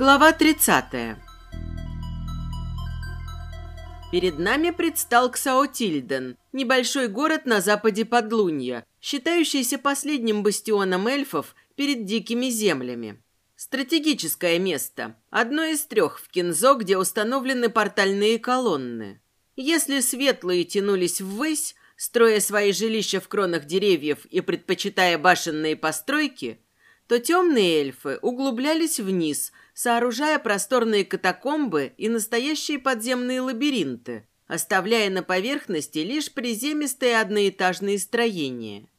Глава 30. Перед нами предстал Ксаотильден, небольшой город на западе Подлунья, считающийся последним бастионом эльфов перед дикими землями. Стратегическое место, одно из трех в Кинзо, где установлены портальные колонны. Если светлые тянулись ввысь, строя свои жилища в кронах деревьев и предпочитая башенные постройки, то темные эльфы углублялись вниз, сооружая просторные катакомбы и настоящие подземные лабиринты, оставляя на поверхности лишь приземистые одноэтажные строения.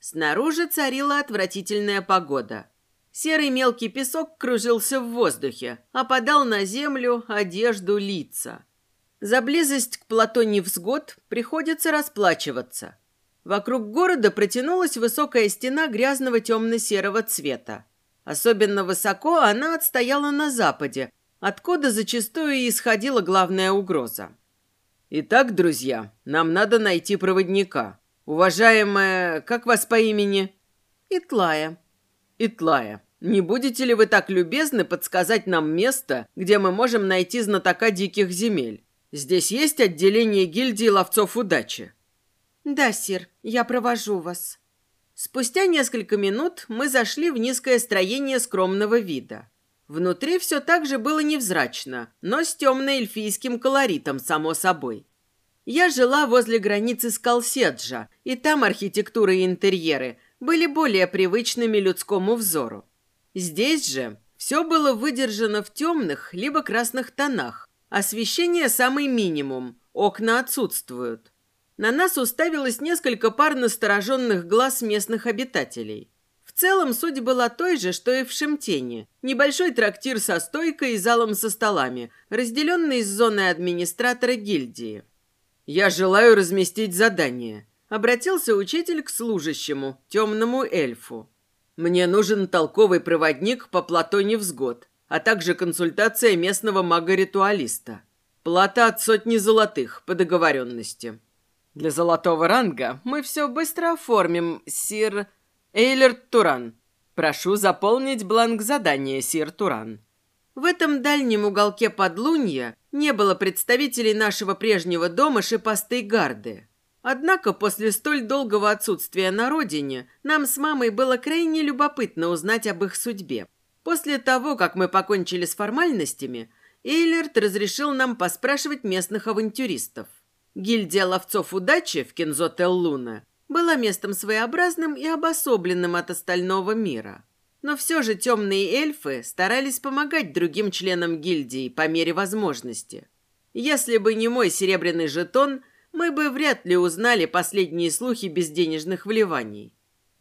Снаружи царила отвратительная погода. Серый мелкий песок кружился в воздухе, опадал на землю, одежду, лица. За близость к плато невзгод приходится расплачиваться. Вокруг города протянулась высокая стена грязного темно-серого цвета. Особенно высоко она отстояла на западе, откуда зачастую исходила главная угроза. «Итак, друзья, нам надо найти проводника. Уважаемая, как вас по имени?» «Итлая». «Итлая, не будете ли вы так любезны подсказать нам место, где мы можем найти знатока диких земель? Здесь есть отделение гильдии ловцов удачи?» «Да, сир, я провожу вас». Спустя несколько минут мы зашли в низкое строение скромного вида. Внутри все так же было невзрачно, но с темно-эльфийским колоритом, само собой. Я жила возле границы с Калседжа, и там архитектура и интерьеры были более привычными людскому взору. Здесь же все было выдержано в темных либо красных тонах, освещение самый минимум, окна отсутствуют. На нас уставилось несколько пар настороженных глаз местных обитателей. В целом суть была той же, что и в Шемтене. Небольшой трактир со стойкой и залом со столами, разделенный с зоной администратора гильдии. «Я желаю разместить задание», — обратился учитель к служащему, темному эльфу. «Мне нужен толковый проводник по плато невзгод, а также консультация местного мага-ритуалиста. Плата от сотни золотых по договоренности». Для золотого ранга мы все быстро оформим, сир Эйлер Туран. Прошу заполнить бланк задания, сир Туран. В этом дальнем уголке подлунья не было представителей нашего прежнего дома шипастой гарды. Однако после столь долгого отсутствия на родине нам с мамой было крайне любопытно узнать об их судьбе. После того, как мы покончили с формальностями, Эйлерт разрешил нам поспрашивать местных авантюристов. Гильдия ловцов удачи в Кензо-Теллуна была местом своеобразным и обособленным от остального мира. Но все же темные эльфы старались помогать другим членам гильдии по мере возможности. Если бы не мой серебряный жетон, мы бы вряд ли узнали последние слухи безденежных вливаний.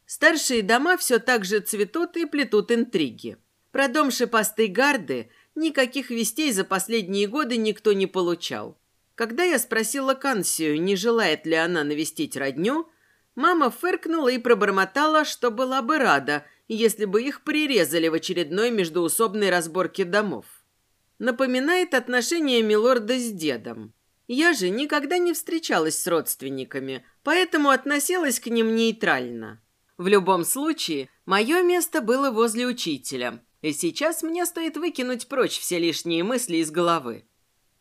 Старшие дома все так же цветут и плетут интриги. Про дом шипастой гарды никаких вестей за последние годы никто не получал. Когда я спросила Кансию, не желает ли она навестить родню, мама фыркнула и пробормотала, что была бы рада, если бы их прирезали в очередной междуусобной разборке домов. Напоминает отношения милорда с дедом. Я же никогда не встречалась с родственниками, поэтому относилась к ним нейтрально. В любом случае, мое место было возле учителя, и сейчас мне стоит выкинуть прочь все лишние мысли из головы.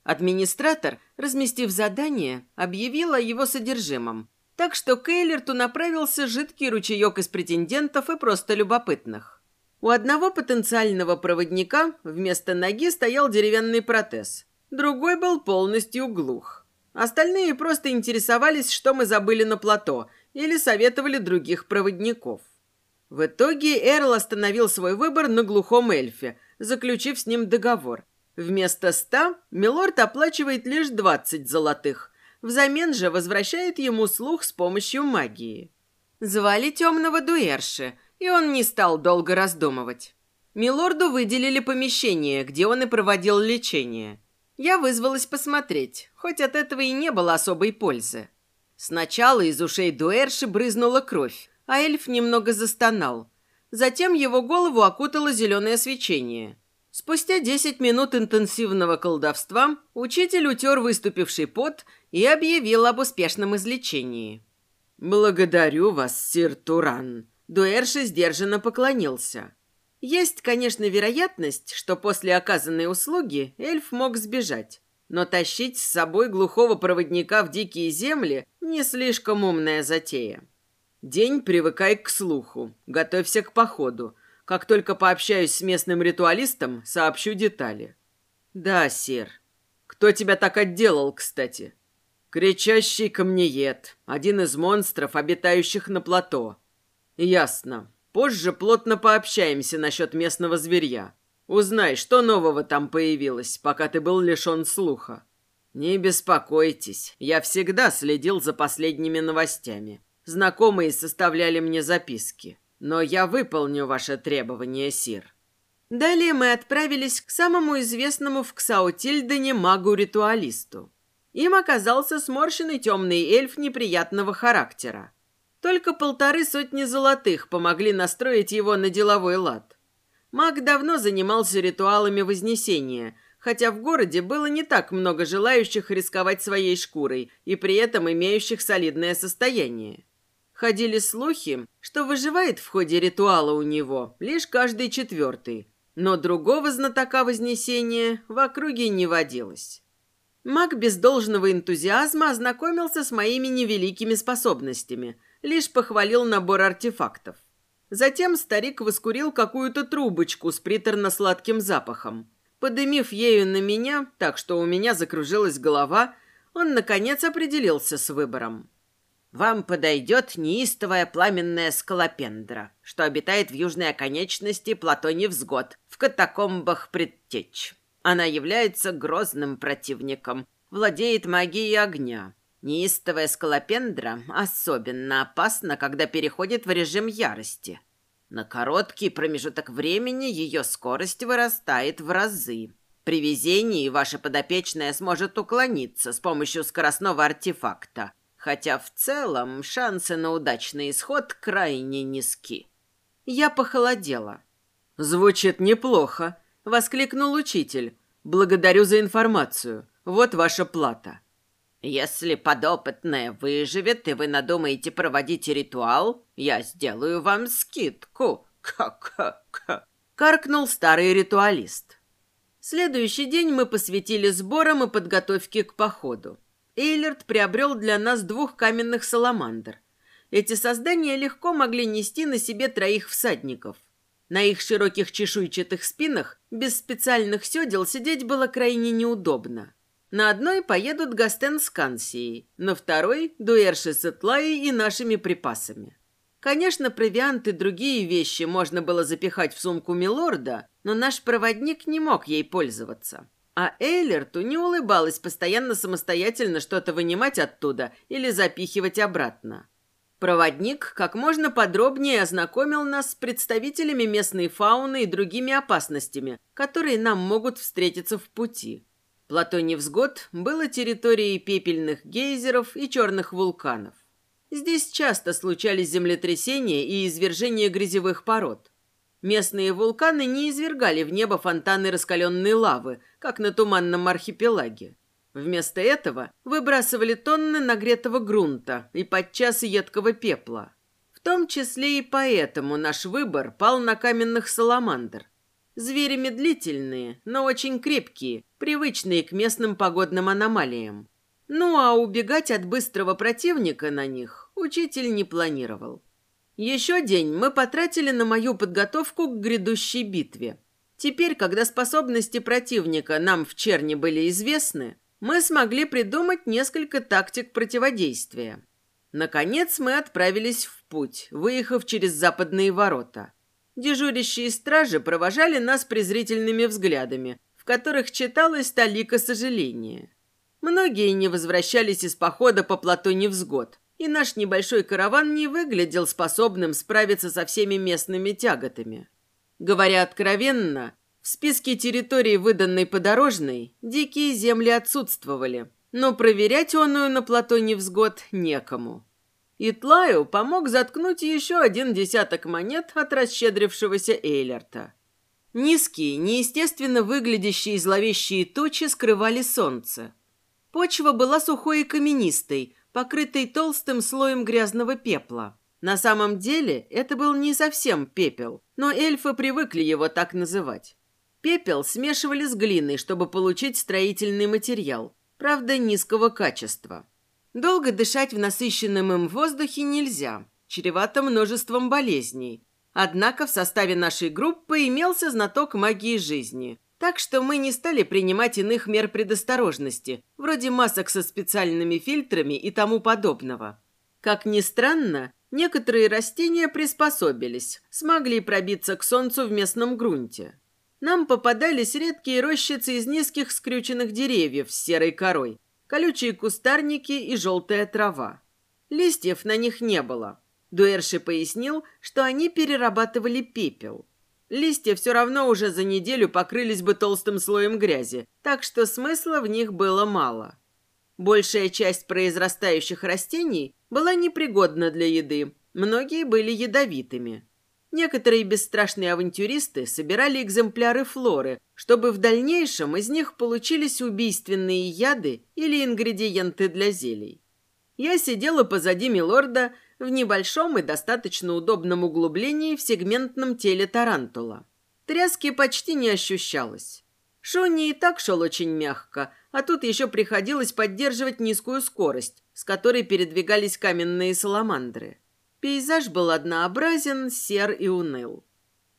Администратор, разместив задание, объявил о его содержимом. Так что к Эйлерту направился жидкий ручеек из претендентов и просто любопытных. У одного потенциального проводника вместо ноги стоял деревянный протез. Другой был полностью глух. Остальные просто интересовались, что мы забыли на плато, или советовали других проводников. В итоге Эрл остановил свой выбор на глухом эльфе, заключив с ним договор – Вместо ста Милорд оплачивает лишь двадцать золотых, взамен же возвращает ему слух с помощью магии. Звали темного Дуэрши, и он не стал долго раздумывать. Милорду выделили помещение, где он и проводил лечение. Я вызвалась посмотреть, хоть от этого и не было особой пользы. Сначала из ушей Дуэрши брызнула кровь, а эльф немного застонал. Затем его голову окутало зеленое свечение – Спустя десять минут интенсивного колдовства учитель утер выступивший пот и объявил об успешном излечении. «Благодарю вас, сир Туран», — Дуэрши сдержанно поклонился. Есть, конечно, вероятность, что после оказанной услуги эльф мог сбежать. Но тащить с собой глухого проводника в дикие земли не слишком умная затея. День привыкай к слуху, готовься к походу. Как только пообщаюсь с местным ритуалистом, сообщу детали. Да, сир. Кто тебя так отделал, кстати? Кричащий камнеед, один из монстров, обитающих на плато. Ясно. Позже плотно пообщаемся насчет местного зверья. Узнай, что нового там появилось, пока ты был лишен слуха. Не беспокойтесь, я всегда следил за последними новостями. Знакомые составляли мне записки. Но я выполню ваше требование, Сир. Далее мы отправились к самому известному в Ксаутильдене магу-ритуалисту. Им оказался сморщенный темный эльф неприятного характера. Только полторы сотни золотых помогли настроить его на деловой лад. Маг давно занимался ритуалами Вознесения, хотя в городе было не так много желающих рисковать своей шкурой и при этом имеющих солидное состояние. Ходили слухи, что выживает в ходе ритуала у него лишь каждый четвертый, но другого знатока Вознесения в округе не водилось. Маг без должного энтузиазма ознакомился с моими невеликими способностями – лишь похвалил набор артефактов. Затем старик воскурил какую-то трубочку с приторно-сладким запахом. Подымив ею на меня, так что у меня закружилась голова, он, наконец, определился с выбором. «Вам подойдет неистовая пламенная скалопендра, что обитает в южной оконечности плато Невзгод, в катакомбах предтеч. Она является грозным противником, владеет магией огня, Неистовая скалопендра особенно опасна, когда переходит в режим ярости. На короткий промежуток времени ее скорость вырастает в разы. При везении ваша подопечная сможет уклониться с помощью скоростного артефакта, хотя в целом шансы на удачный исход крайне низки. Я похолодела. «Звучит неплохо», — воскликнул учитель. «Благодарю за информацию. Вот ваша плата». Если подопытная выживет, и вы надумаете проводить ритуал, я сделаю вам скидку. Ка-ка-ка. Каркнул старый ритуалист. Следующий день мы посвятили сборам и подготовке к походу. Эйлерт приобрел для нас двух каменных саламандр. Эти создания легко могли нести на себе троих всадников. На их широких чешуйчатых спинах без специальных седел сидеть было крайне неудобно. На одной поедут Гастен с Кансией, на второй – Дуэрши с Этлаей и нашими припасами. Конечно, провиант и другие вещи можно было запихать в сумку Милорда, но наш проводник не мог ей пользоваться. А Эйлерту не улыбалось постоянно самостоятельно что-то вынимать оттуда или запихивать обратно. Проводник как можно подробнее ознакомил нас с представителями местной фауны и другими опасностями, которые нам могут встретиться в пути. Плато Невзгод было территорией пепельных гейзеров и черных вулканов. Здесь часто случались землетрясения и извержения грязевых пород. Местные вулканы не извергали в небо фонтаны раскаленной лавы, как на туманном архипелаге. Вместо этого выбрасывали тонны нагретого грунта и подчас едкого пепла. В том числе и поэтому наш выбор пал на каменных саламандр. Звери медлительные, но очень крепкие, привычные к местным погодным аномалиям. Ну а убегать от быстрого противника на них учитель не планировал. Еще день мы потратили на мою подготовку к грядущей битве. Теперь, когда способности противника нам в черне были известны, мы смогли придумать несколько тактик противодействия. Наконец мы отправились в путь, выехав через западные ворота. Дежурящие стражи провожали нас презрительными взглядами, в которых читалось талика сожаления. Многие не возвращались из похода по плато невзгод, и наш небольшой караван не выглядел способным справиться со всеми местными тяготами. Говоря откровенно, в списке территорий, выданной подорожной, дикие земли отсутствовали, но проверять оную на плато невзгод некому. И Тлаю помог заткнуть еще один десяток монет от расщедрившегося Эйлерта. Низкие, неестественно выглядящие зловещие тучи скрывали солнце. Почва была сухой и каменистой, покрытой толстым слоем грязного пепла. На самом деле это был не совсем пепел, но эльфы привыкли его так называть. Пепел смешивали с глиной, чтобы получить строительный материал, правда низкого качества. Долго дышать в насыщенном им воздухе нельзя, чревато множеством болезней. Однако в составе нашей группы имелся знаток магии жизни, так что мы не стали принимать иных мер предосторожности, вроде масок со специальными фильтрами и тому подобного. Как ни странно, некоторые растения приспособились, смогли пробиться к солнцу в местном грунте. Нам попадались редкие рощицы из низких скрюченных деревьев с серой корой, колючие кустарники и желтая трава. Листьев на них не было. Дуэрши пояснил, что они перерабатывали пепел. Листья все равно уже за неделю покрылись бы толстым слоем грязи, так что смысла в них было мало. Большая часть произрастающих растений была непригодна для еды, многие были ядовитыми. Некоторые бесстрашные авантюристы собирали экземпляры флоры, чтобы в дальнейшем из них получились убийственные яды или ингредиенты для зелий. Я сидела позади милорда в небольшом и достаточно удобном углублении в сегментном теле тарантула. Тряски почти не ощущалось. Шони и так шел очень мягко, а тут еще приходилось поддерживать низкую скорость, с которой передвигались каменные саламандры. Пейзаж был однообразен, сер и уныл.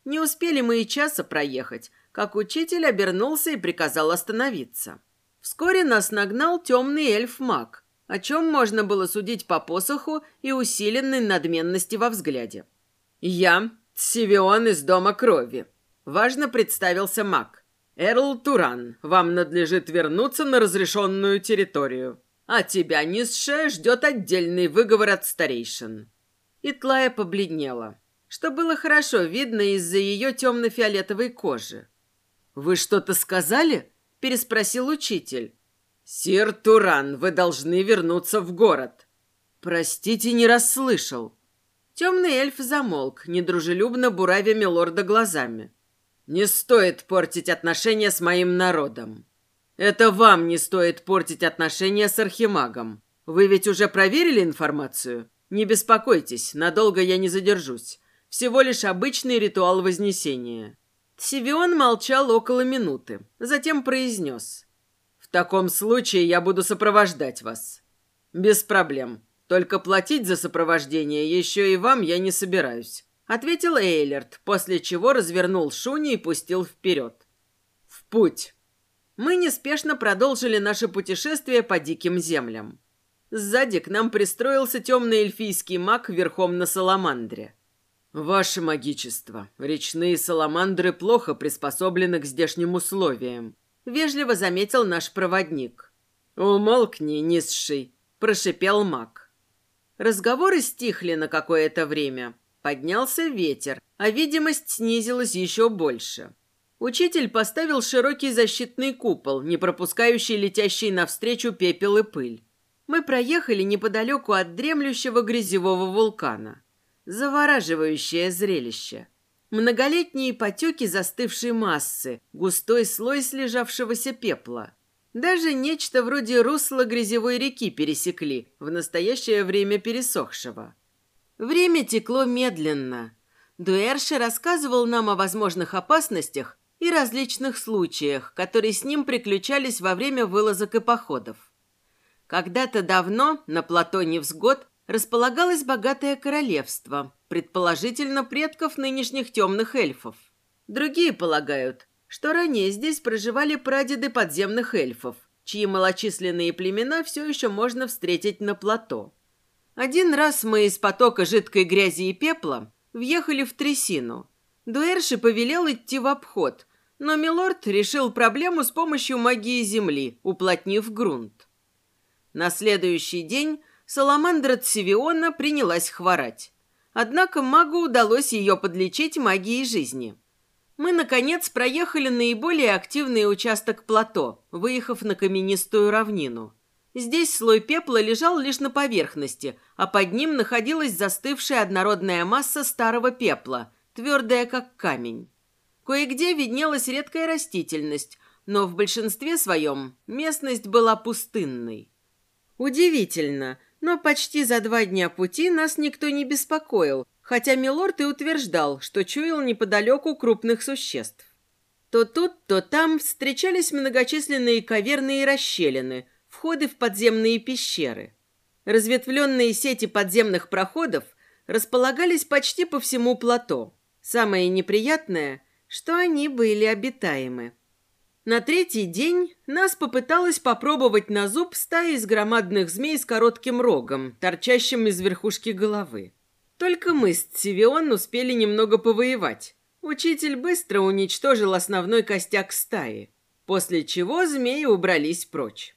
Не успели мы и часа проехать, как учитель обернулся и приказал остановиться. Вскоре нас нагнал темный эльф-маг, о чем можно было судить по посоху и усиленной надменности во взгляде. «Я Сивион из Дома Крови», — важно представился маг. «Эрл Туран, вам надлежит вернуться на разрешенную территорию. А тебя, низшая, ждет отдельный выговор от старейшин». И Тлая побледнела, что было хорошо видно из-за ее темно-фиолетовой кожи. «Вы что-то сказали?» – переспросил учитель. «Сир Туран, вы должны вернуться в город». «Простите, не расслышал». Темный эльф замолк, недружелюбно буравя милорда глазами. «Не стоит портить отношения с моим народом. Это вам не стоит портить отношения с архимагом. Вы ведь уже проверили информацию? «Не беспокойтесь, надолго я не задержусь. Всего лишь обычный ритуал Вознесения». Сивион молчал около минуты, затем произнес. «В таком случае я буду сопровождать вас». «Без проблем. Только платить за сопровождение еще и вам я не собираюсь», ответил Эйлерт, после чего развернул Шуни и пустил вперед. «В путь!» Мы неспешно продолжили наше путешествие по диким землям. Сзади к нам пристроился темный эльфийский маг верхом на саламандре. «Ваше магичество, речные саламандры плохо приспособлены к здешним условиям», — вежливо заметил наш проводник. «Умолкни, низший», — прошипел маг. Разговоры стихли на какое-то время. Поднялся ветер, а видимость снизилась еще больше. Учитель поставил широкий защитный купол, не пропускающий летящий навстречу пепел и пыль мы проехали неподалеку от дремлющего грязевого вулкана. Завораживающее зрелище. Многолетние потеки застывшей массы, густой слой слежавшегося пепла. Даже нечто вроде русла грязевой реки пересекли, в настоящее время пересохшего. Время текло медленно. Дуэрши рассказывал нам о возможных опасностях и различных случаях, которые с ним приключались во время вылазок и походов. Когда-то давно на плато Невзгод располагалось богатое королевство, предположительно предков нынешних темных эльфов. Другие полагают, что ранее здесь проживали прадеды подземных эльфов, чьи малочисленные племена все еще можно встретить на плато. Один раз мы из потока жидкой грязи и пепла въехали в трясину. Дуэрши повелел идти в обход, но Милорд решил проблему с помощью магии земли, уплотнив грунт. На следующий день Саламандра Цивиона принялась хворать. Однако магу удалось ее подлечить магией жизни. Мы, наконец, проехали наиболее активный участок плато, выехав на каменистую равнину. Здесь слой пепла лежал лишь на поверхности, а под ним находилась застывшая однородная масса старого пепла, твердая как камень. Кое-где виднелась редкая растительность, но в большинстве своем местность была пустынной. Удивительно, Но почти за два дня пути нас никто не беспокоил, хотя Милорд и утверждал, что чуял неподалеку крупных существ. То тут, то там встречались многочисленные каверны и расщелины, входы в подземные пещеры. Разветвленные сети подземных проходов располагались почти по всему плато. Самое неприятное, что они были обитаемы. На третий день нас попыталась попробовать на зуб стая из громадных змей с коротким рогом, торчащим из верхушки головы. Только мы с Цивион успели немного повоевать. Учитель быстро уничтожил основной костяк стаи, после чего змеи убрались прочь.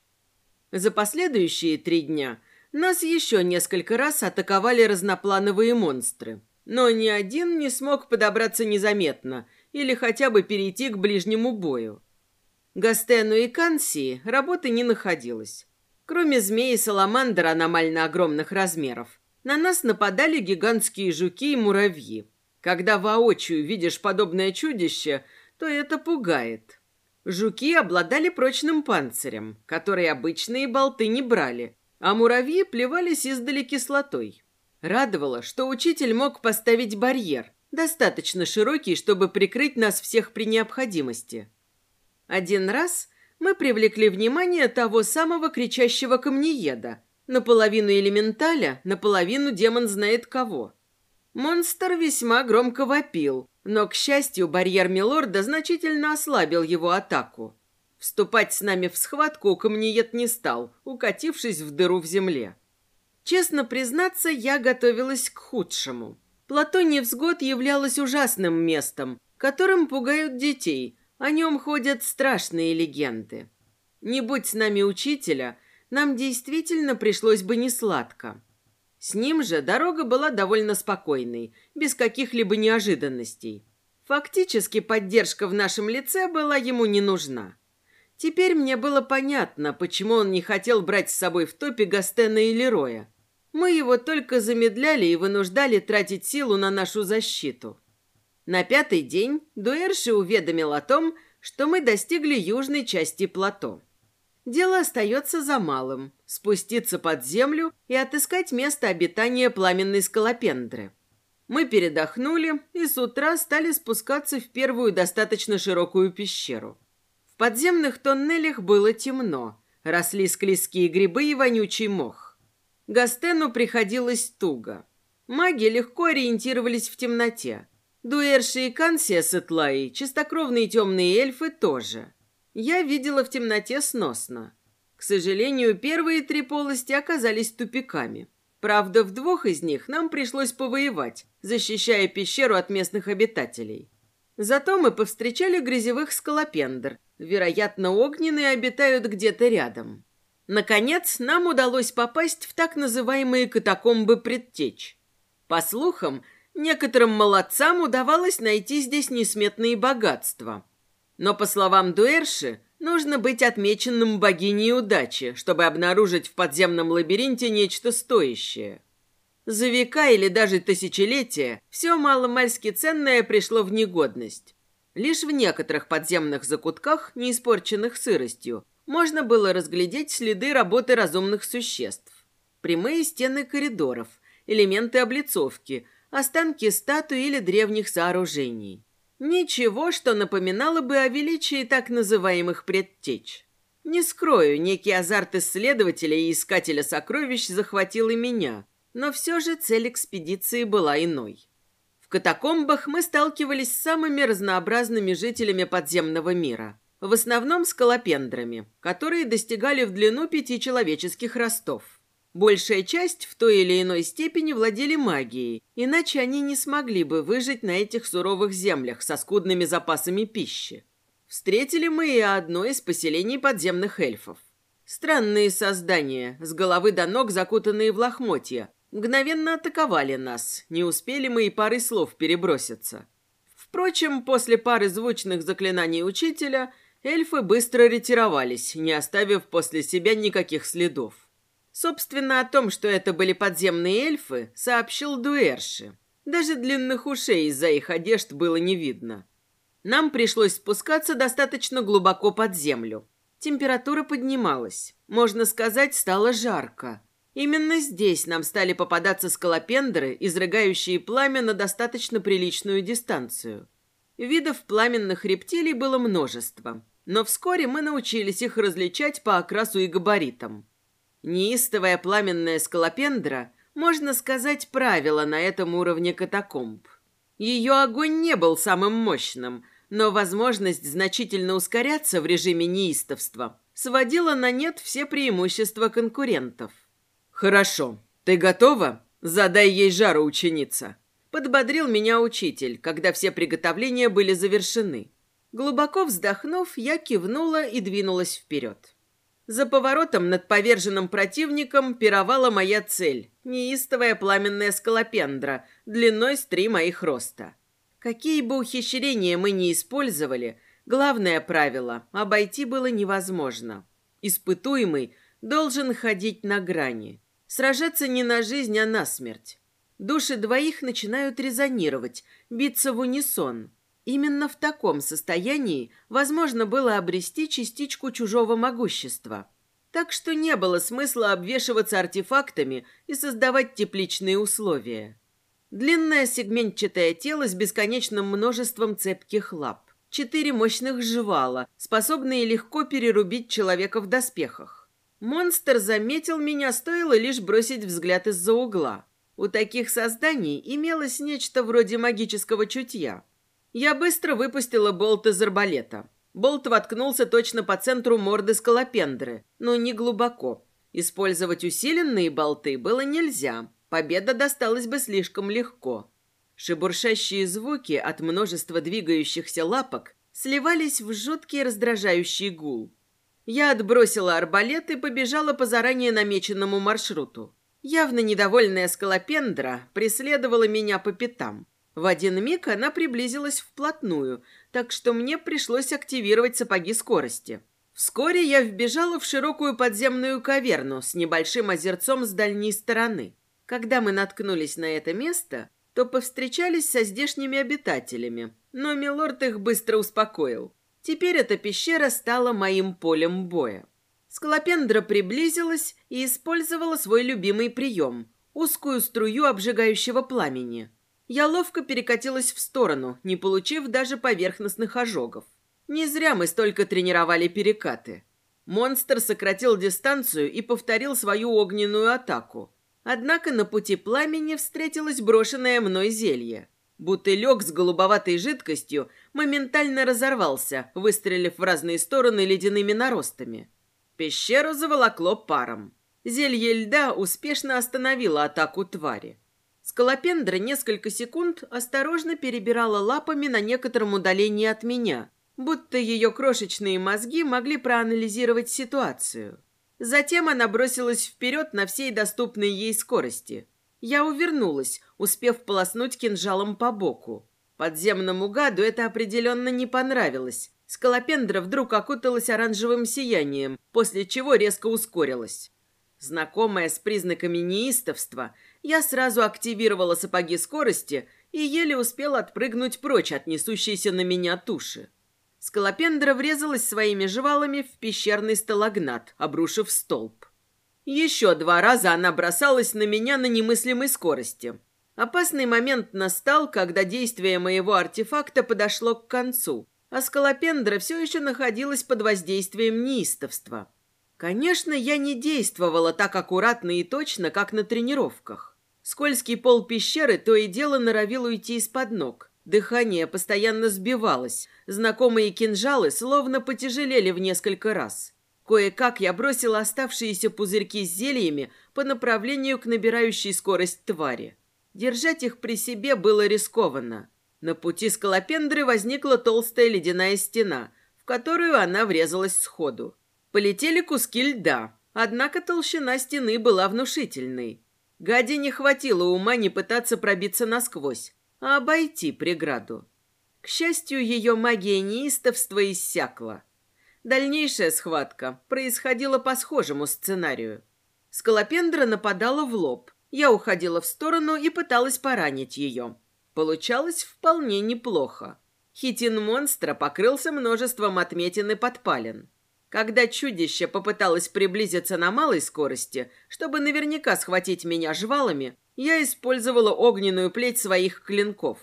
За последующие три дня нас еще несколько раз атаковали разноплановые монстры, но ни один не смог подобраться незаметно или хотя бы перейти к ближнему бою. Гастену и Канси работы не находилось. Кроме змей и саламандр аномально огромных размеров, на нас нападали гигантские жуки и муравьи. Когда воочию видишь подобное чудище, то это пугает. Жуки обладали прочным панцирем, который обычные болты не брали, а муравьи плевались издали кислотой. Радовало, что учитель мог поставить барьер, достаточно широкий, чтобы прикрыть нас всех при необходимости. Один раз мы привлекли внимание того самого кричащего камнееда, Наполовину элементаля, наполовину демон знает кого. Монстр весьма громко вопил, но, к счастью, барьер Милорда значительно ослабил его атаку. Вступать с нами в схватку камнеед не стал, укатившись в дыру в земле. Честно признаться, я готовилась к худшему. Плато Невзгод являлось ужасным местом, которым пугают детей, о нем ходят страшные легенды. Не будь с нами учителя – нам действительно пришлось бы несладко. С ним же дорога была довольно спокойной, без каких-либо неожиданностей. Фактически поддержка в нашем лице была ему не нужна. Теперь мне было понятно, почему он не хотел брать с собой в топе Гастена и Лероя. Мы его только замедляли и вынуждали тратить силу на нашу защиту. На пятый день Дуэрши уведомил о том, что мы достигли южной части плато. Дело остается за малым – спуститься под землю и отыскать место обитания пламенной скалопендры. Мы передохнули и с утра стали спускаться в первую достаточно широкую пещеру. В подземных тоннелях было темно, росли склизкие грибы и вонючий мох. Гастену приходилось туго. Маги легко ориентировались в темноте. Дуэрши и Кансия с Этлаей, чистокровные темные эльфы тоже – я видела в темноте сносно. К сожалению, первые три полости оказались тупиками. Правда, в двух из них нам пришлось повоевать, защищая пещеру от местных обитателей. Зато мы повстречали грязевых скалопендр. Вероятно, огненные обитают где-то рядом. Наконец, нам удалось попасть в так называемые катакомбы предтеч. По слухам, некоторым молодцам удавалось найти здесь несметные богатства – но, по словам Дуэрши, нужно быть отмеченным богиней удачи, чтобы обнаружить в подземном лабиринте нечто стоящее. За века или даже тысячелетия все маломальски ценное пришло в негодность. Лишь в некоторых подземных закутках, не испорченных сыростью, можно было разглядеть следы работы разумных существ. Прямые стены коридоров, элементы облицовки, останки статуй или древних сооружений. Ничего, что напоминало бы о величии так называемых предтеч. Не скрою, некий азарт исследователя и искателя сокровищ захватил и меня, но все же цель экспедиции была иной. В катакомбах мы сталкивались с самыми разнообразными жителями подземного мира, в основном скалопендрами, которые достигали в длину пяти человеческих ростов. Большая часть в той или иной степени владели магией, иначе они не смогли бы выжить на этих суровых землях со скудными запасами пищи. Встретили мы и одно из поселений подземных эльфов. Странные создания, с головы до ног закутанные в лохмотья, мгновенно атаковали нас, не успели мы и пары слов переброситься. Впрочем, после пары звучных заклинаний учителя, эльфы быстро ретировались, не оставив после себя никаких следов. Собственно, о том, что это были подземные эльфы, сообщил Дуэрши. Даже длинных ушей из-за их одежд было не видно. Нам пришлось спускаться достаточно глубоко под землю. Температура поднималась. Можно сказать, стало жарко. Именно здесь нам стали попадаться скалопендры, изрыгающие пламя на достаточно приличную дистанцию. Видов пламенных рептилий было множество, но вскоре мы научились их различать по окрасу и габаритам. Неистовая пламенная скалопендра, можно сказать, правила на этом уровне катакомб. Ее огонь не был самым мощным, но возможность значительно ускоряться в режиме неистовства сводила на нет все преимущества конкурентов. «Хорошо. Ты готова? Задай ей жару, ученица!» Подбодрил меня учитель, когда все приготовления были завершены. Глубоко вздохнув, я кивнула и двинулась вперед. За поворотом над поверженным противником пировала моя цель – неистовая пламенная скалопендра, длиной с три моих роста. Какие бы ухищрения мы ни использовали, главное правило – обойти было невозможно. Испытуемый должен ходить на грани – Сражаться не на жизнь, а на смерть. Души двоих начинают резонировать, биться в унисон. Именно в таком состоянии возможно было обрести частичку чужого могущества. Так что не было смысла обвешиваться артефактами и создавать тепличные условия. Длинное сегментчатое тело с бесконечным множеством цепких лап. Четыре мощных жвала, способные легко перерубить человека в доспехах. Монстр заметил меня, стоило лишь бросить взгляд из-за угла. У таких созданий имелось нечто вроде магического чутья. Я быстро выпустила болт из арбалета. Болт воткнулся точно по центру морды скалопендры, но не глубоко. Использовать усиленные болты было нельзя. Победа досталась бы слишком легко. Шебуршащие звуки от множества двигающихся лапок сливались в жуткий раздражающий гул. Я отбросила арбалет и побежала по заранее намеченному маршруту. Явно недовольная скалопендра преследовала меня по пятам. В один миг она приблизилась вплотную, так что мне пришлось активировать сапоги скорости. Вскоре я вбежала в широкую подземную каверну с небольшим озерцом с дальней стороны. Когда мы наткнулись на это место, то повстречались со здешними обитателями, но милорд их быстро успокоил. Теперь эта пещера стала моим полем боя. Скалопендра приблизилась и использовала свой любимый прием – узкую струю обжигающего пламени. Я ловко перекатилась в сторону, не получив даже поверхностных ожогов. Не зря мы столько тренировали перекаты. Монстр сократил дистанцию и повторил свою огненную атаку. Однако на пути пламени встретилось брошенное мной зелье – Бутылек с голубоватой жидкостью моментально разорвался, выстрелив в разные стороны ледяными наростами. Пещеру заволокло паром. Зелье льда успешно остановило атаку твари. Скалопендра несколько секунд осторожно перебирала лапами на некотором удалении от меня, будто ее крошечные мозги могли проанализировать ситуацию. Затем она бросилась вперед на всей доступной ей скорости – я увернулась, успев полоснуть кинжалом по боку. Подземному гаду это определенно не понравилось. Скалопендра вдруг окуталась оранжевым сиянием, после чего резко ускорилась. Знакомая с признаками неистовства, я сразу активировала сапоги скорости и еле успела отпрыгнуть прочь от несущейся на меня туши. Скалопендра врезалась своими жвалами в пещерный сталагнат, обрушив столб. Еще два раза она бросалась на меня на немыслимой скорости. Опасный момент настал, когда действие моего артефакта подошло к концу, а скалопендра все еще находилась под воздействием неистовства. Конечно, я не действовала так аккуратно и точно, как на тренировках. Скользкий пол пещеры то и дело норовил уйти из-под ног. Дыхание постоянно сбивалось. Знакомые кинжалы словно потяжелели в несколько раз. Кое-как я бросила оставшиеся пузырьки с зельями по направлению к набирающей скорость твари. Держать их при себе было рискованно. На пути скалопендры возникла толстая ледяная стена, в которую она врезалась сходу. Полетели куски льда, однако толщина стены была внушительной. Гаде не хватило ума не пытаться пробиться насквозь, а обойти преграду. К счастью, ее магия неистовства иссякла. Дальнейшая схватка происходила по схожему сценарию. Скалопендра нападала в лоб. Я уходила в сторону и пыталась поранить ее. Получалось вполне неплохо. Хитин монстра покрылся множеством отметин и подпалин. Когда чудище попыталось приблизиться на малой скорости, чтобы наверняка схватить меня жвалами, я использовала огненную плеть своих клинков.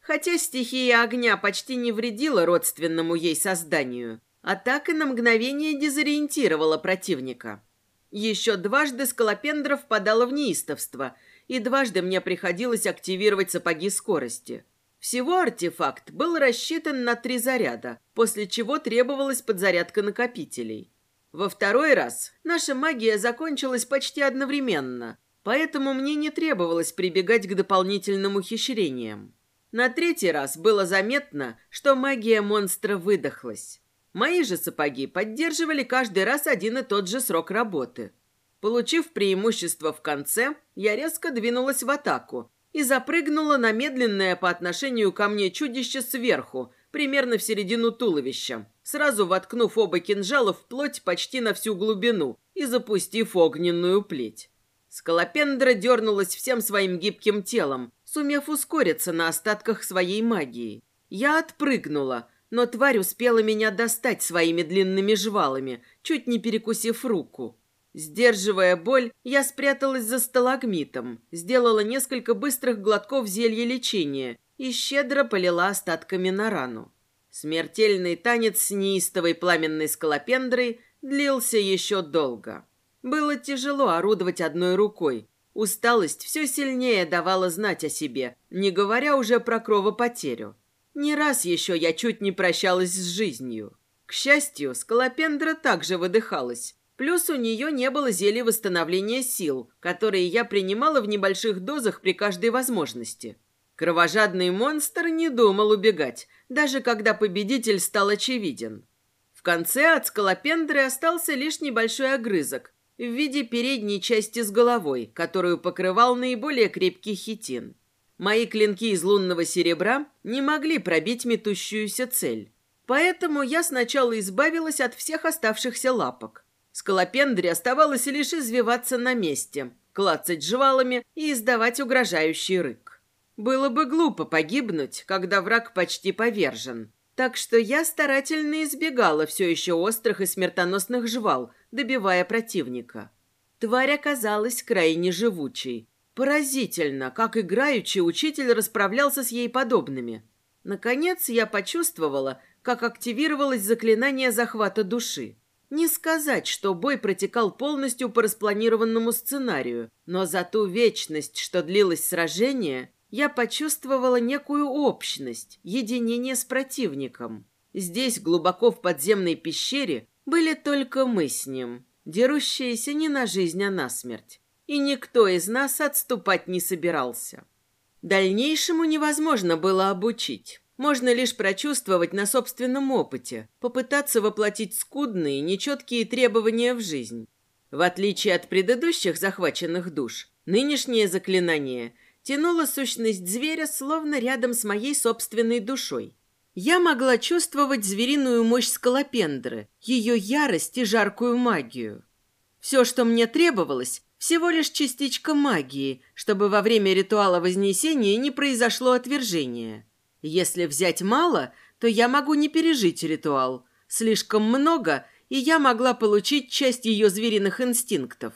Хотя стихия огня почти не вредила родственному ей созданию, атака на мгновение дезориентировала противника. Еще дважды скалопендра впадала в неистовство, и дважды мне приходилось активировать сапоги скорости. Всего артефакт был рассчитан на три заряда, после чего требовалась подзарядка накопителей. Во второй раз наша магия закончилась почти одновременно, поэтому мне не требовалось прибегать к дополнительным ухищрениям. На третий раз было заметно, что магия монстра выдохлась. Мои же сапоги поддерживали каждый раз один и тот же срок работы. Получив преимущество в конце, я резко двинулась в атаку и запрыгнула на медленное по отношению ко мне чудище сверху, примерно в середину туловища, сразу воткнув оба кинжала в плоть почти на всю глубину и запустив огненную плеть. Скалопендра дернулась всем своим гибким телом, сумев ускориться на остатках своей магии. Я отпрыгнула, но тварь успела меня достать своими длинными жвалами, чуть не перекусив руку. Сдерживая боль, я спряталась за сталагмитом, сделала несколько быстрых глотков зелья лечения и щедро полила остатками на рану. Смертельный танец с неистовой пламенной скалопендрой длился еще долго. Было тяжело орудовать одной рукой. Усталость все сильнее давала знать о себе, не говоря уже про кровопотерю. Не раз еще я чуть не прощалась с жизнью. К счастью, скалопендра также выдыхалась. Плюс у нее не было зелий восстановления сил, которые я принимала в небольших дозах при каждой возможности. Кровожадный монстр не думал убегать, даже когда победитель стал очевиден. В конце от скалопендры остался лишь небольшой огрызок, в виде передней части с головой, которую покрывал наиболее крепкий хитин. Мои клинки из лунного серебра не могли пробить метущуюся цель. Поэтому я сначала избавилась от всех оставшихся лапок. Скалопендре оставалось лишь извиваться на месте, клацать жвалами и издавать угрожающий рык. Было бы глупо погибнуть, когда враг почти повержен. Так что я старательно избегала все еще острых и смертоносных жвал, добивая противника. Тварь оказалась крайне живучей. Поразительно, как играючи учитель расправлялся с ей подобными. Наконец я почувствовала, как активировалось заклинание захвата души. Не сказать, что бой протекал полностью по распланированному сценарию, но за ту вечность, что длилось сражение, я почувствовала некую общность, единение с противником. Здесь, глубоко в подземной пещере, были только мы с ним, дерущиеся не на жизнь, а на смерть. И никто из нас отступать не собирался. Дальнейшему невозможно было обучить. Можно лишь прочувствовать на собственном опыте, попытаться воплотить скудные, нечеткие требования в жизнь. В отличие от предыдущих захваченных душ, нынешнее заклинание тянула сущность зверя словно рядом с моей собственной душой. Я могла чувствовать звериную мощь скалопендры, ее ярость и жаркую магию. Все, что мне требовалось, всего лишь частичка магии, чтобы во время ритуала Вознесения не произошло отвержение. Если взять мало, то я могу не пережить ритуал. Слишком много, и я могла получить часть ее звериных инстинктов.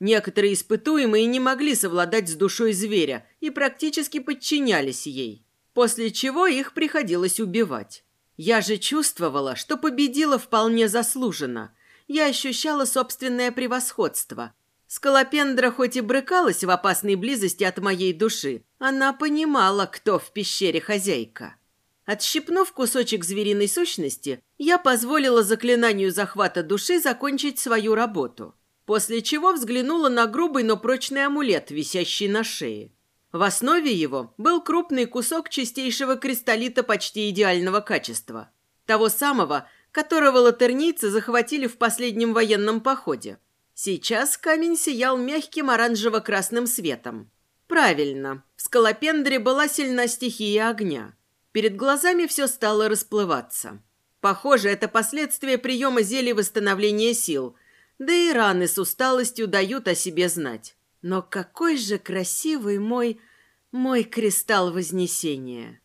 Некоторые испытуемые не могли совладать с душой зверя и практически подчинялись ей, после чего их приходилось убивать. Я же чувствовала, что победила вполне заслуженно. Я ощущала собственное превосходство. Скалопендра хоть и брыкалась в опасной близости от моей души, она понимала, кто в пещере хозяйка. Отщипнув кусочек звериной сущности, я позволила заклинанию захвата души закончить свою работу после чего взглянула на грубый, но прочный амулет, висящий на шее. В основе его был крупный кусок чистейшего кристаллита почти идеального качества. Того самого, которого латернийцы захватили в последнем военном походе. Сейчас камень сиял мягким оранжево-красным светом. Правильно, в скалопендре была сильна стихия огня. Перед глазами все стало расплываться. Похоже, это последствия приема зелий восстановления сил – да и раны с усталостью дают о себе знать. Но какой же красивый мой... мой кристалл Вознесения!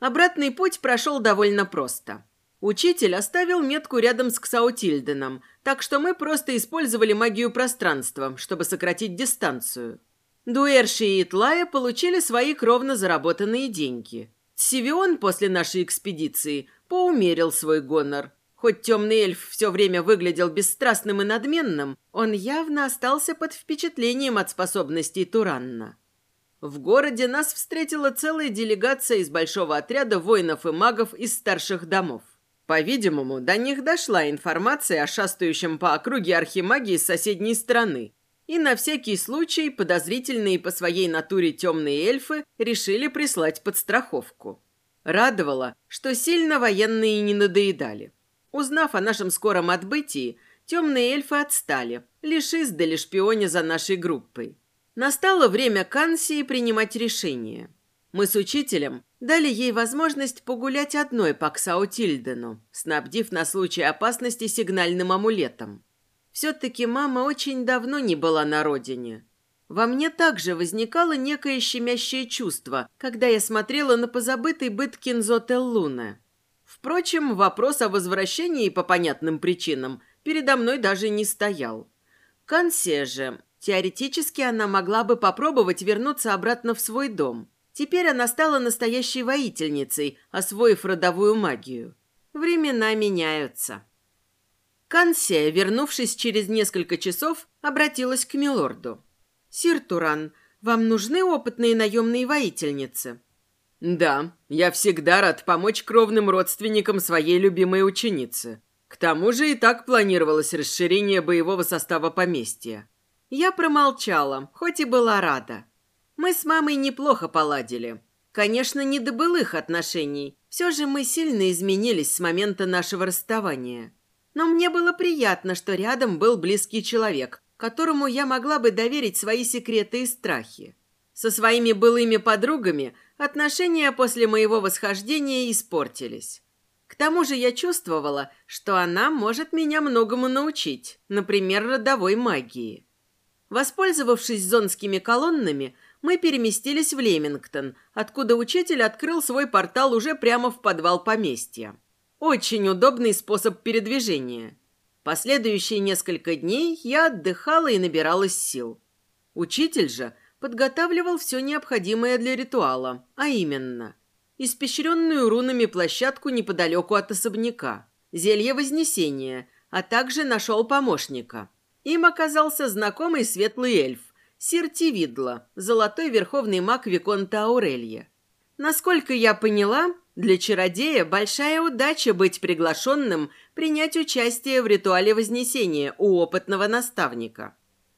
Обратный путь прошел довольно просто. Учитель оставил метку рядом с Ксаутильденом, так что мы просто использовали магию пространства, чтобы сократить дистанцию. Дуэрши и Итлая получили свои кровно заработанные деньги. Сивион после нашей экспедиции поумерил свой гонор. Хоть темный эльф все время выглядел бесстрастным и надменным, он явно остался под впечатлением от способностей Туранна. В городе нас встретила целая делегация из большого отряда воинов и магов из старших домов. По-видимому, до них дошла информация о шастающем по округе архимаге из соседней страны. И на всякий случай подозрительные по своей натуре темные эльфы решили прислать подстраховку. Радовало, что сильно военные не надоедали. Узнав о нашем скором отбытии, темные эльфы отстали, лишь издали шпионе за нашей группой. Настало время Кансии принимать решение. Мы с учителем дали ей возможность погулять одной по Ксаутильдену, снабдив на случай опасности сигнальным амулетом. Все-таки мама очень давно не была на родине. Во мне также возникало некое щемящее чувство, когда я смотрела на позабытый быт Кинзо Теллуна. Впрочем, вопрос о возвращении по понятным причинам передо мной даже не стоял. Кансия же, теоретически она могла бы попробовать вернуться обратно в свой дом – Теперь она стала настоящей воительницей, освоив родовую магию. Времена меняются. Кансия, вернувшись через несколько часов, обратилась к милорду. «Сир Туран, вам нужны опытные наемные воительницы?» «Да, я всегда рад помочь кровным родственникам своей любимой ученицы. К тому же и так планировалось расширение боевого состава поместья». Я промолчала, хоть и была рада. Мы с мамой неплохо поладили. Конечно, не до былых отношений. Все же мы сильно изменились с момента нашего расставания. Но мне было приятно, что рядом был близкий человек, которому я могла бы доверить свои секреты и страхи. Со своими былыми подругами отношения после моего восхождения испортились. К тому же я чувствовала, что она может меня многому научить, например, родовой магии. Воспользовавшись зонскими колоннами, мы переместились в Лемингтон, откуда учитель открыл свой портал уже прямо в подвал поместья. Очень удобный способ передвижения. Последующие несколько дней я отдыхала и набиралась сил. Учитель же подготавливал все необходимое для ритуала, а именно испещренную рунами площадку неподалеку от особняка, зелье Вознесения, а также нашел помощника. Им оказался знакомый светлый эльф, Сир Тивидла, золотой верховный маг Виконта Аурелья. Насколько я поняла, для чародея большая удача быть приглашенным принять участие в ритуале Вознесения у опытного наставника.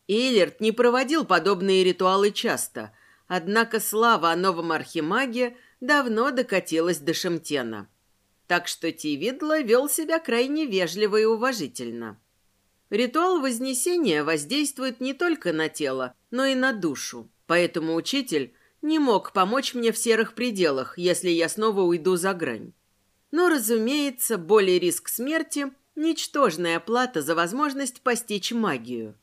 Эйлерт не проводил подобные ритуалы часто, однако слава о новом архимаге давно докатилась до Шемтена. Так что Тивидла вел себя крайне вежливо и уважительно. Ритуал Вознесения воздействует не только на тело, но и на душу. Поэтому учитель не мог помочь мне в серых пределах, если я снова уйду за грань. Но, разумеется, более риск смерти – ничтожная плата за возможность постичь магию.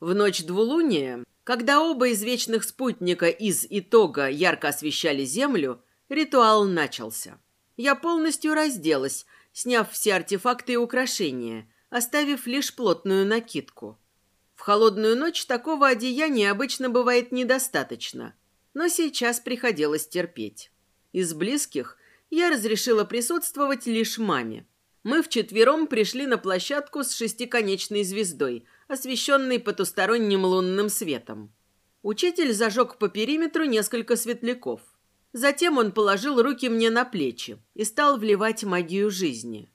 В ночь двулуния, когда оба извечных спутника из итога ярко освещали Землю, ритуал начался. Я полностью разделась, сняв все артефакты и украшения – оставив лишь плотную накидку. В холодную ночь такого одеяния обычно бывает недостаточно, но сейчас приходилось терпеть. Из близких я разрешила присутствовать лишь маме. Мы вчетвером пришли на площадку с шестиконечной звездой, освещенной потусторонним лунным светом. Учитель зажег по периметру несколько светляков. Затем он положил руки мне на плечи и стал вливать магию жизни.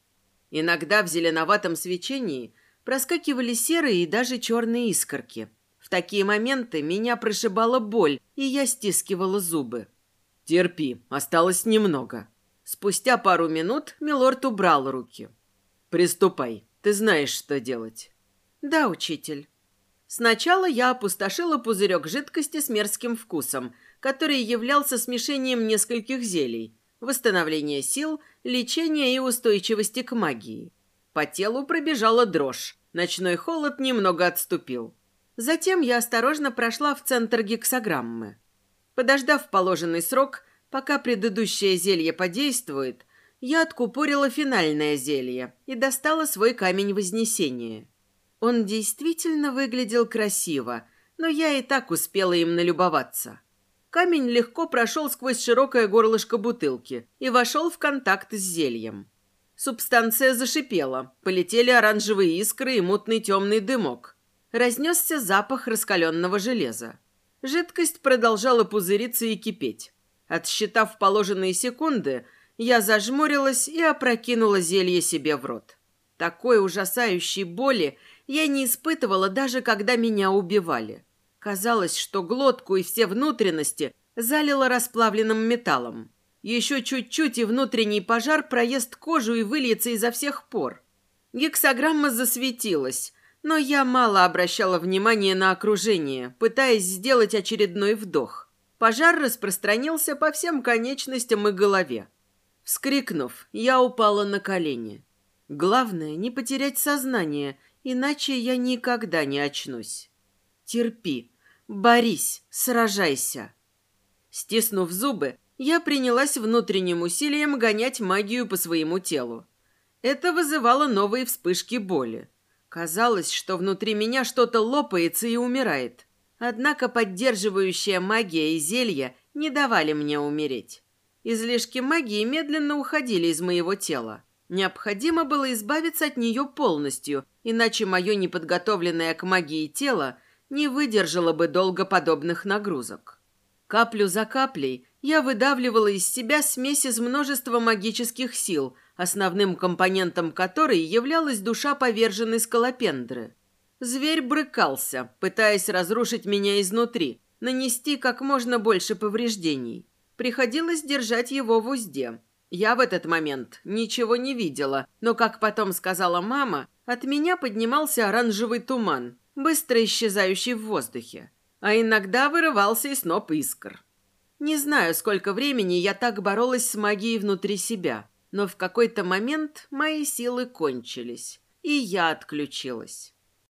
Иногда в зеленоватом свечении проскакивали серые и даже черные искорки. В такие моменты меня прошибала боль, и я стискивала зубы. «Терпи, осталось немного». Спустя пару минут Милорд убрал руки. «Приступай, ты знаешь, что делать». «Да, учитель». Сначала я опустошила пузырек жидкости с мерзким вкусом, который являлся смешением нескольких зелий – восстановление сил, лечение и устойчивости к магии. По телу пробежала дрожь. Ночной холод немного отступил. Затем я осторожно прошла в центр гексограммы. Подождав положенный срок, пока предыдущее зелье подействует, я откупорила финальное зелье и достала свой камень Вознесения. Он действительно выглядел красиво, но я и так успела им налюбоваться. Камень легко прошел сквозь широкое горлышко бутылки и вошел в контакт с зельем. Субстанция зашипела, полетели оранжевые искры и мутный темный дымок. Разнесся запах раскаленного железа. Жидкость продолжала пузыриться и кипеть. Отсчитав положенные секунды, я зажмурилась и опрокинула зелье себе в рот. Такой ужасающей боли я не испытывала даже когда меня убивали. Казалось, что глотку и все внутренности залило расплавленным металлом. Еще чуть-чуть, и внутренний пожар проест кожу и выльется изо всех пор. Гексограмма засветилась, но я мало обращала внимания на окружение, пытаясь сделать очередной вдох. Пожар распространился по всем конечностям и голове. Вскрикнув, я упала на колени. Главное, не потерять сознание, иначе я никогда не очнусь. Терпи, борись, сражайся. Стиснув зубы, я принялась внутренним усилием гонять магию по своему телу. Это вызывало новые вспышки боли. Казалось, что внутри меня что-то лопается и умирает. Однако поддерживающая магия и зелья не давали мне умереть. Излишки магии медленно уходили из моего тела. Необходимо было избавиться от нее полностью, иначе мое неподготовленное к магии тело не выдержало бы долго подобных нагрузок. Каплю за каплей я выдавливала из себя смесь из множества магических сил, основным компонентом которой являлась душа поверженной скалопендры. Зверь брыкался, пытаясь разрушить меня изнутри, нанести как можно больше повреждений. Приходилось держать его в узде. Я в этот момент ничего не видела, но, как потом сказала мама, от меня поднимался оранжевый туман, быстро исчезающий в воздухе, а иногда вырывался и сноп искр. Не знаю, сколько времени я так боролась с магией внутри себя, но в какой-то момент мои силы кончились, и я отключилась.